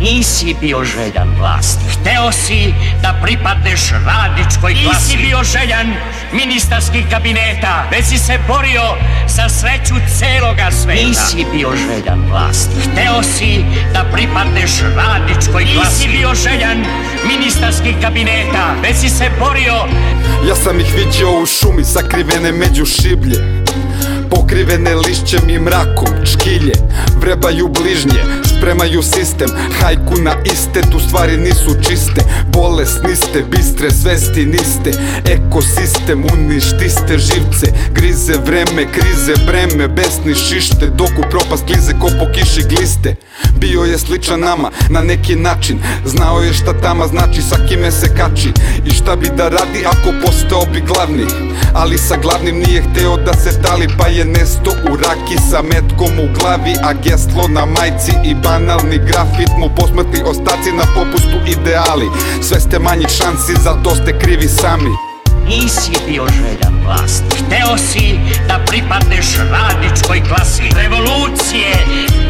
Nisi bio željan vlasti. Hteo si da pripadneš radničkoj klasi. Nisi bio željan ministarskih kabineta, već si se borio za sreću celoga sveta. Nisi bio željan vlasti. Hteo si da pripadneš radničkoj klasi. Nisi bio željan ministarskih kabineta, već si se borio... Ja sam ih vidio u šumi, sakrivene među šiblje Pokrivene lišćem i mrakom, škilje Vrebaju bližnje, spremaju sistem. Hajku na iste, tu stvari nisu čiste. Bolesniste, bistre, zvesti niste. Ekosistem, uništiste živce. Grize vreme, krize, breme. Besni šište, dok u propast klize Ko po kiši gliste. Bio je sličan nama, na neki način. Znao je šta tama znači, sa kime se kači. I šta bi da radi ako postao bi glavni. Ali sa glavnim nije hteo da se tali Pa je nesto u raki sa metkom u glavi A geslo na majci i banalni grafit mu posmrtni ostaci na popustu ideali Sve ste manji šansi, zato ste krivi sami Nisi bio željan vlasti. Hteo si da pripadneš radničkoj klasi. Revolucije,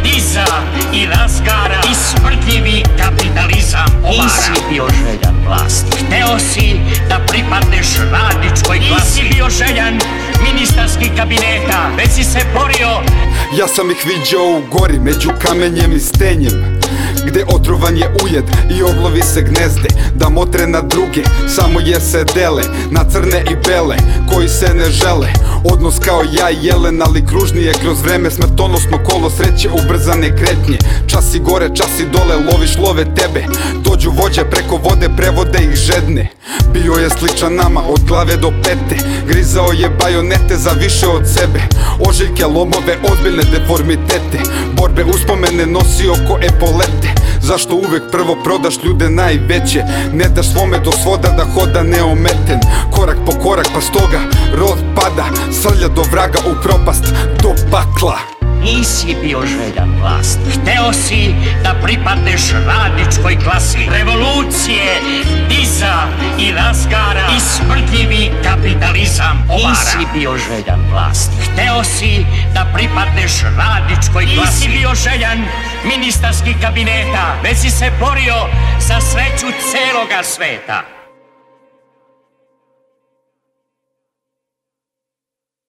diza i razgara i smrtljivi kapitalizam obara. Nisi bio željan vlasti. Hteo si da pripadneš radničkoj klasi. Nisi bio željan ministarskih kabineta, već si se borio Ja sam ih viđao u gori, među kamenjem i stenjem Gde otrovan je ujed i oblovi se gnezde Da motre na druge, samo je se dele Na crne i bele, koji se ne žele. Odnos kao ja i jelen, ali kružnije kroz vreme Smrtonosno kolo sreće, ubrzane kretnje Časi gore, časi dole, loviš love tebe. Dođu vođe preko vode, prevode ih žedne. Bio je sličan nama od glave do pete. Grizao je bajonete za više od sebe. Ožiljke, lomove, ozbiljne deformitete. Borbe uspomene nosi oko epolete. Zašto uvek prvo prodaš ljude najveće? Ne daš svome do svoda da hoda neometen. Korak po korak pa stoga rod pada. Srlja do vraga u propast do pakla Nisi bio željan vlasti. Hteo si da pripadneš radničkoj klasi. Revolucije, diza i razgara i smrtljivi kapitalizam obara. Nisi bio željan vlasti. Hteo si da pripadneš radničkoj klasi. Nisi bio željan ministarskih kabineta, već si se borio za sreću celoga sveta.